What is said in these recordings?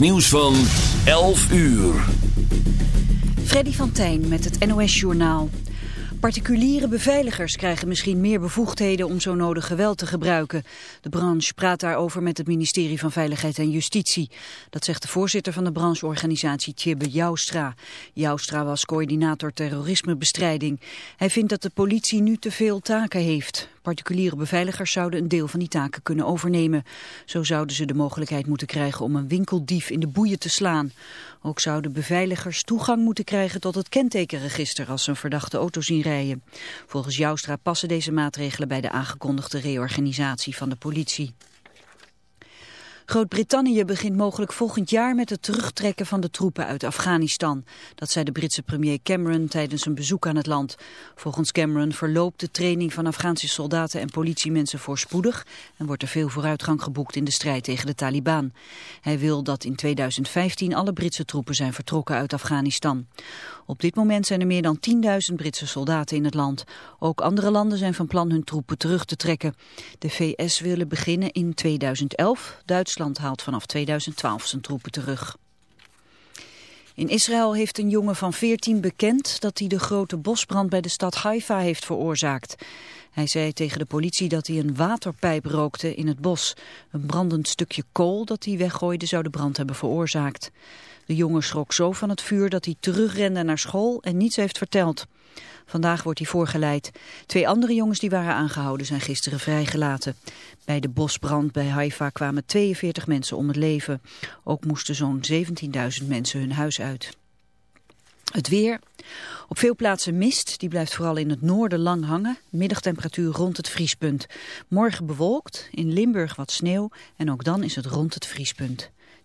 Nieuws van 11 uur. Freddy van Tijn met het NOS-journaal. Particuliere beveiligers krijgen misschien meer bevoegdheden om zo nodig geweld te gebruiken. De branche praat daarover met het ministerie van Veiligheid en Justitie. Dat zegt de voorzitter van de brancheorganisatie Tjibbe Joustra. Joustra was coördinator terrorismebestrijding. Hij vindt dat de politie nu te veel taken heeft. Particuliere beveiligers zouden een deel van die taken kunnen overnemen. Zo zouden ze de mogelijkheid moeten krijgen om een winkeldief in de boeien te slaan. Ook zouden beveiligers toegang moeten krijgen tot het kentekenregister als ze een verdachte auto zien rijden. Volgens Joustra passen deze maatregelen bij de aangekondigde reorganisatie van de politie. Groot-Brittannië begint mogelijk volgend jaar met het terugtrekken van de troepen uit Afghanistan. Dat zei de Britse premier Cameron tijdens een bezoek aan het land. Volgens Cameron verloopt de training van Afghaanse soldaten en politiemensen voorspoedig en wordt er veel vooruitgang geboekt in de strijd tegen de Taliban. Hij wil dat in 2015 alle Britse troepen zijn vertrokken uit Afghanistan. Op dit moment zijn er meer dan 10.000 Britse soldaten in het land. Ook andere landen zijn van plan hun troepen terug te trekken. De VS willen beginnen in 2011. Duitsland haalt vanaf 2012 zijn troepen terug. In Israël heeft een jongen van 14 bekend dat hij de grote bosbrand bij de stad Haifa heeft veroorzaakt. Hij zei tegen de politie dat hij een waterpijp rookte in het bos. Een brandend stukje kool dat hij weggooide zou de brand hebben veroorzaakt. De jongen schrok zo van het vuur dat hij terugrende naar school en niets heeft verteld. Vandaag wordt hij voorgeleid. Twee andere jongens die waren aangehouden zijn gisteren vrijgelaten. Bij de bosbrand bij Haifa kwamen 42 mensen om het leven. Ook moesten zo'n 17.000 mensen hun huis uit. Het weer. Op veel plaatsen mist, die blijft vooral in het noorden lang hangen. Middagtemperatuur rond het vriespunt. Morgen bewolkt, in Limburg wat sneeuw en ook dan is het rond het vriespunt.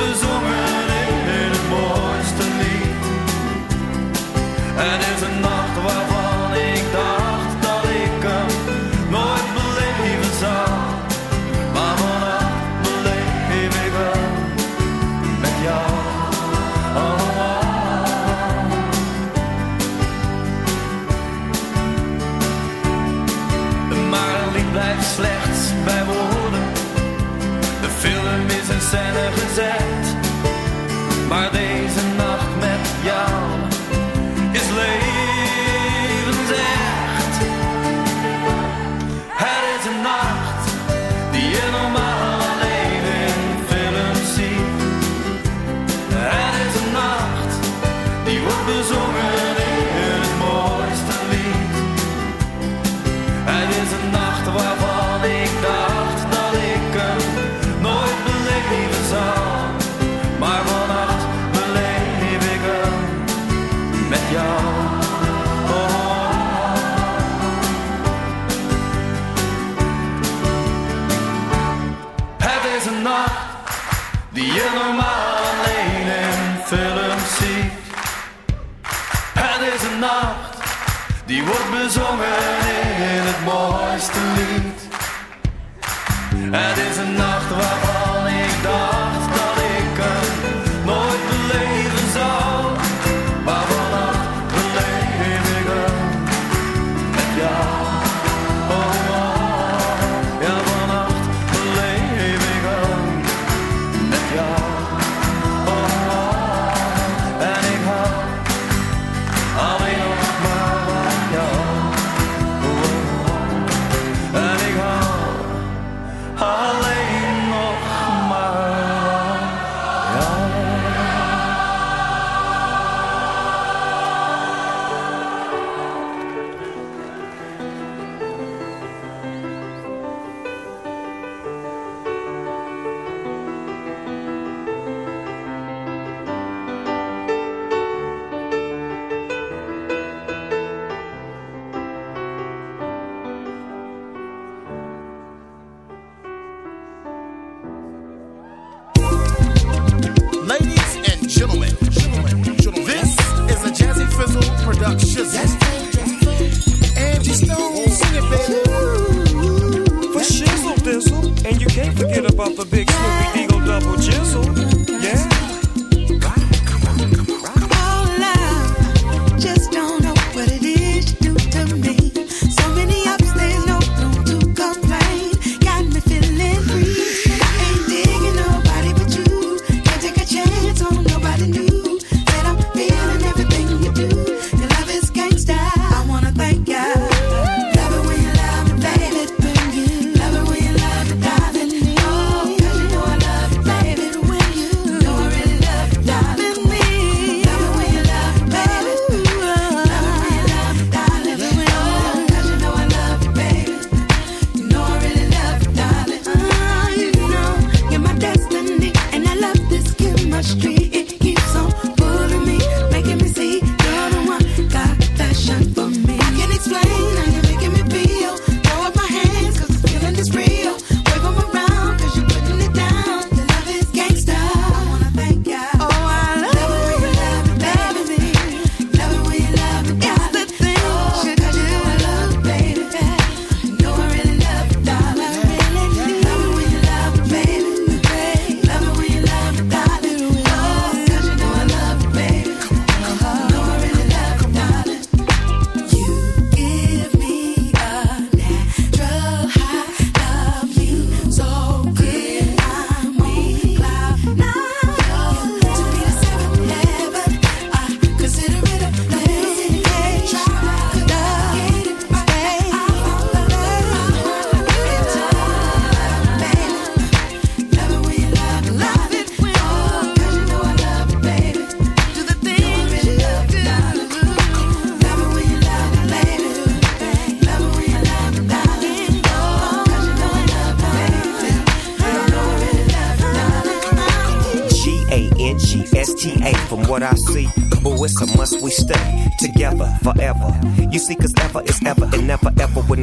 Bezongen in het mooiste lied. Het is een moment.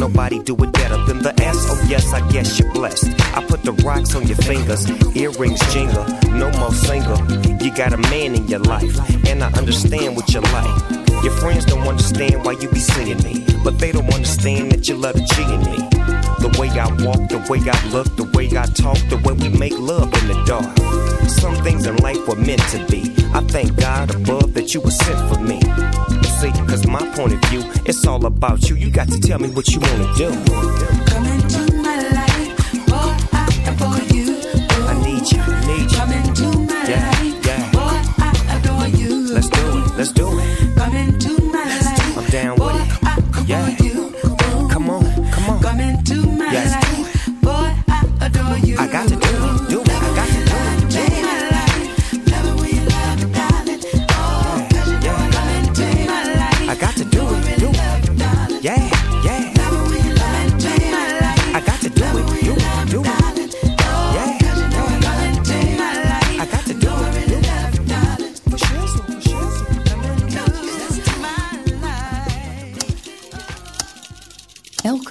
Nobody do it better than the S. Oh, yes, I guess you're blessed. I put the rocks on your fingers, earrings jingle. No more single. You got a man in your life, and I understand what you like. Your friends don't understand why you be seeing me, but they don't understand that you love the me. The way I walk, the way I look, the way I talk, the way we make love in the dark. Some things in life were meant to be. I thank God above that you were sent for me. See, cause my point of view, it's all about you. You got to tell me what you wanna do. Come into my life, boy, I adore you. Ooh. I need you, need you. Come into my yeah. life.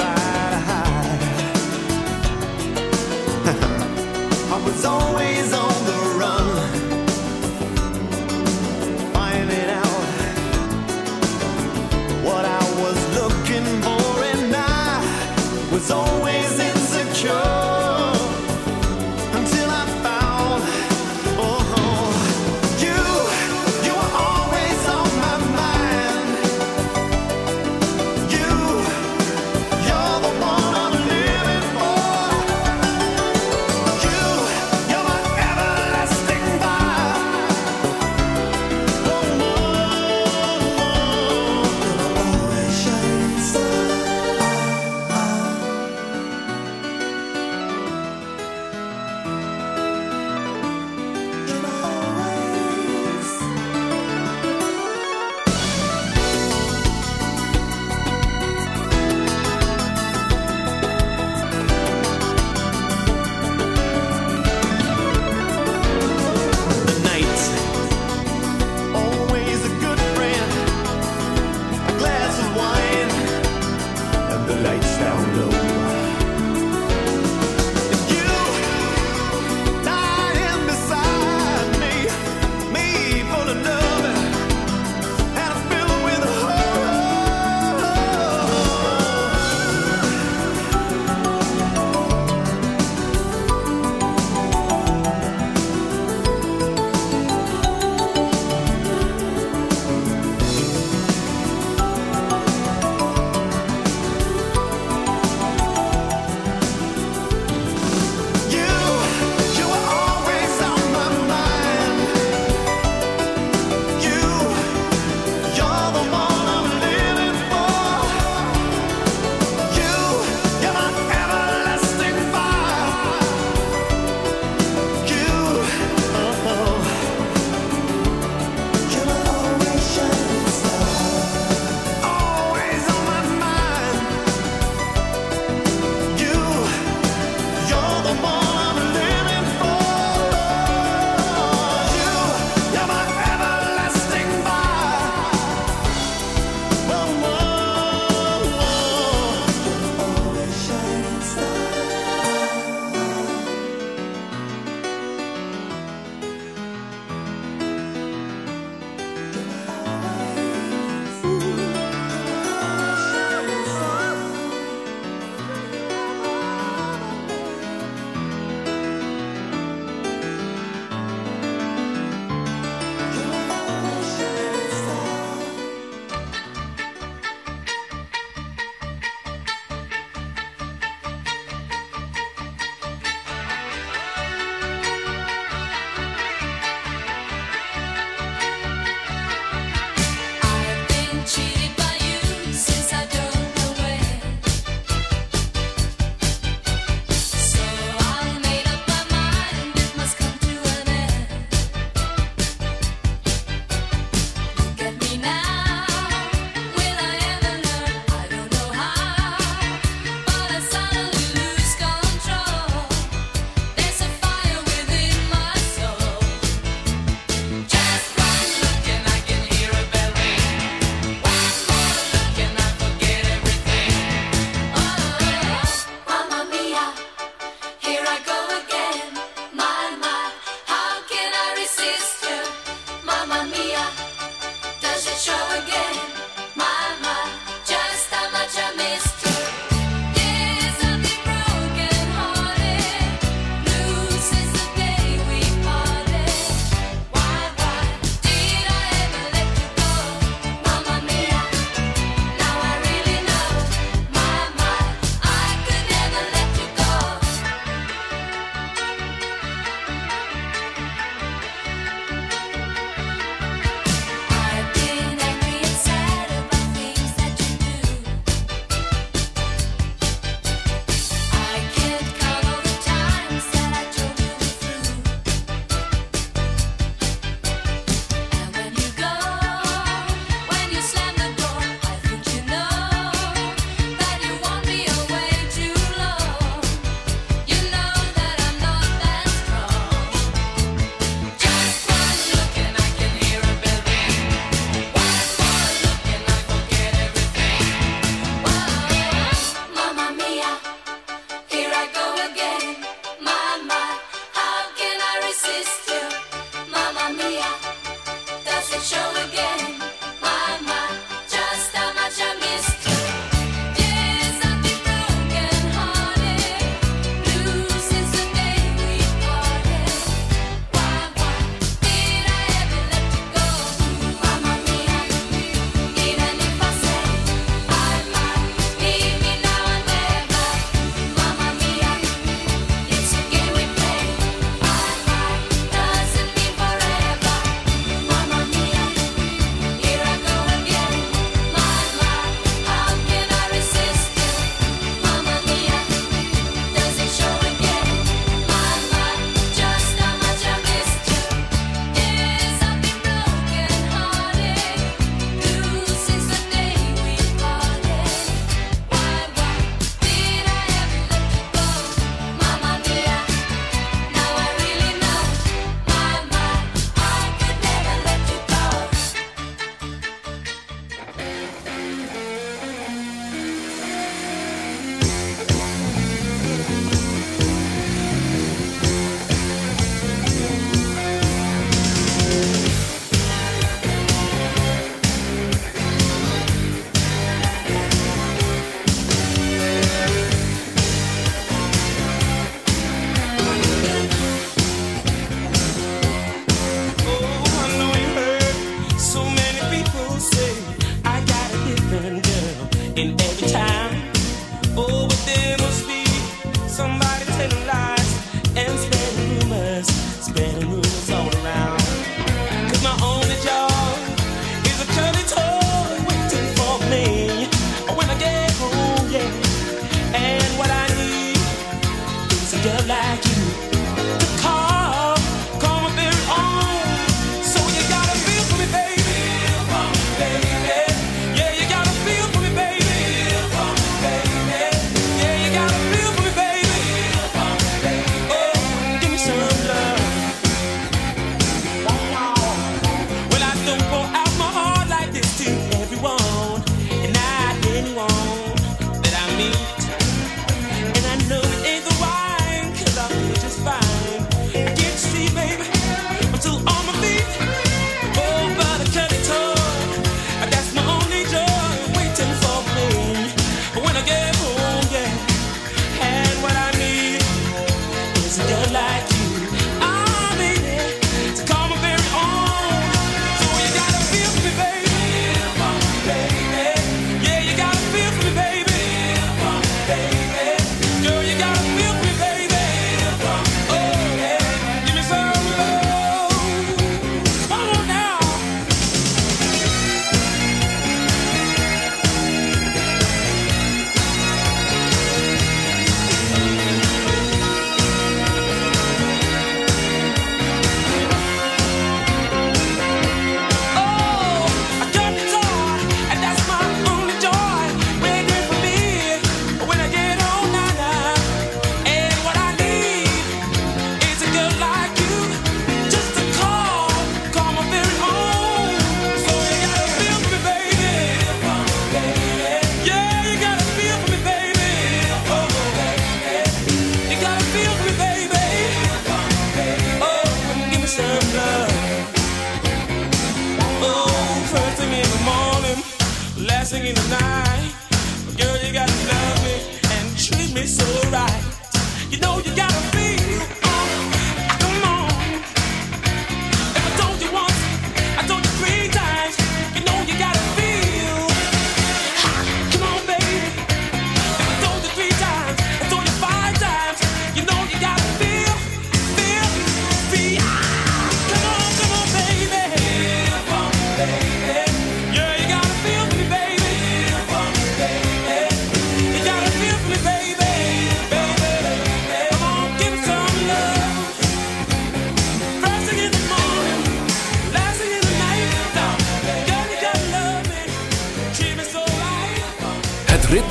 I was always on.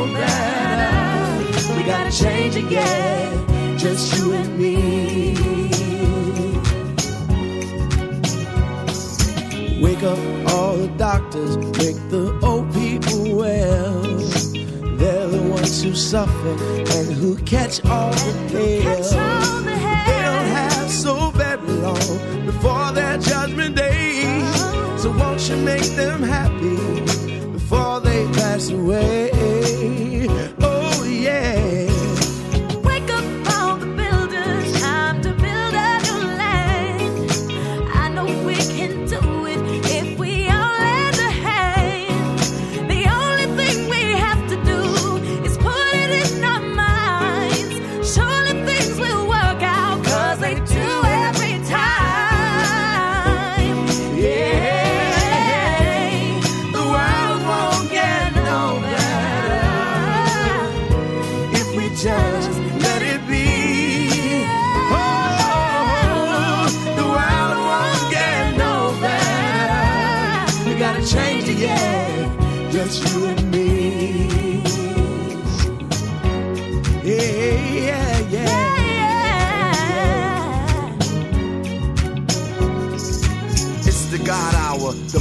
We gotta change again, just you and me. Wake up all the doctors, make the old people well. They're the ones who suffer and who catch all the pain. They don't have so very long before their judgment day. So won't you make them happy before they pass away?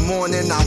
Morning I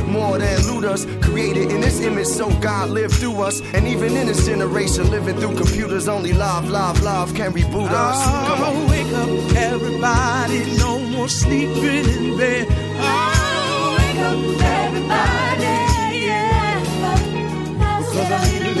more than looters. Created in this image, so God lived through us. And even in this generation, living through computers, only love, love, love can reboot us. Come on. Oh, wake up, everybody. No more sleeping in bed. Oh, wake up, everybody. Yeah. Because I need a